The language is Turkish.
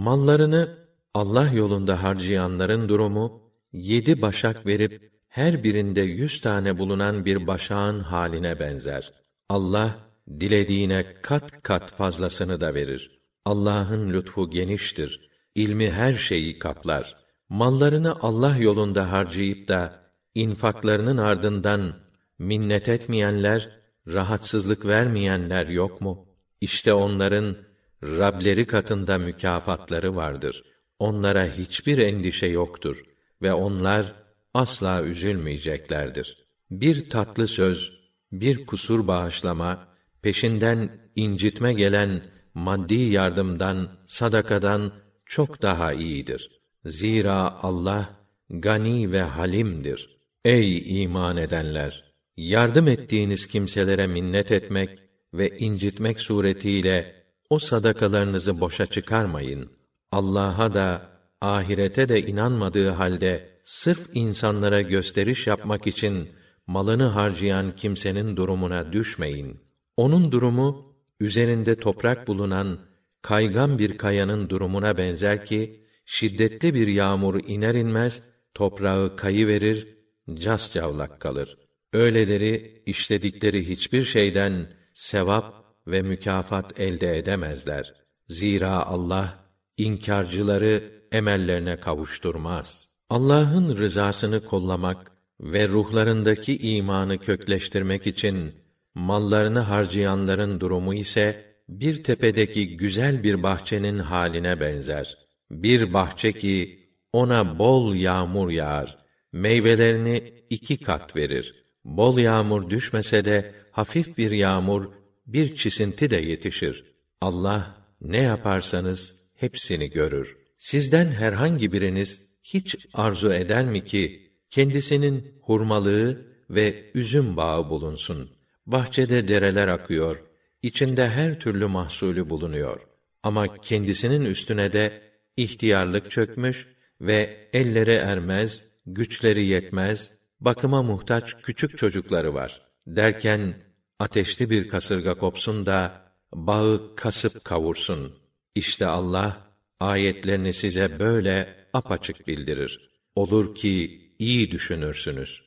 Mallarını Allah yolunda harcayanların durumu, yedi başak verip, her birinde yüz tane bulunan bir başağın haline benzer. Allah, dilediğine kat kat fazlasını da verir. Allah'ın lütfu geniştir. İlmi her şeyi kaplar. Mallarını Allah yolunda harcayıp da, infaklarının ardından minnet etmeyenler, rahatsızlık vermeyenler yok mu? İşte onların Rableri katında mükafatları vardır. Onlara hiçbir endişe yoktur ve onlar asla üzülmeyeceklerdir. Bir tatlı söz, bir kusur bağışlama, peşinden incitme gelen maddi yardımdan, sadakadan çok daha iyidir. Zira Allah gani ve halimdir. Ey iman edenler! Yardım ettiğiniz kimselere minnet etmek ve incitmek suretiyle o sadakalarınızı boşa çıkarmayın. Allah'a da ahirete de inanmadığı halde sırf insanlara gösteriş yapmak için malını harcayan kimsenin durumuna düşmeyin. Onun durumu üzerinde toprak bulunan kaygan bir kayanın durumuna benzer ki şiddetli bir yağmur iner inmez toprağı kayı verir, cas cavlak kalır. Öyleleri işledikleri hiçbir şeyden sevap ve mükafat elde edemezler. Zira Allah inkarcıları emellerine kavuşturmaz. Allah'ın rızasını kollamak ve ruhlarındaki imanı kökleştirmek için mallarını harcayanların durumu ise bir tepedeki güzel bir bahçenin haline benzer. Bir bahçe ki ona bol yağmur yağar, meyvelerini iki kat verir. Bol yağmur düşmese de hafif bir yağmur, bir çisinti de yetişir. Allah ne yaparsanız hepsini görür. Sizden herhangi biriniz hiç arzu eder mi ki kendisinin hurmalığı ve üzüm bağı bulunsun? Bahçede dereler akıyor, içinde her türlü mahsulü bulunuyor. Ama kendisinin üstüne de ihtiyarlık çökmüş ve elleri ermez, güçleri yetmez, bakıma muhtaç küçük çocukları var. Derken ateşli bir kasırga kopsun da bağı kasıp kavursun. İşte Allah ayetlerini size böyle apaçık bildirir. Olur ki iyi düşünürsünüz.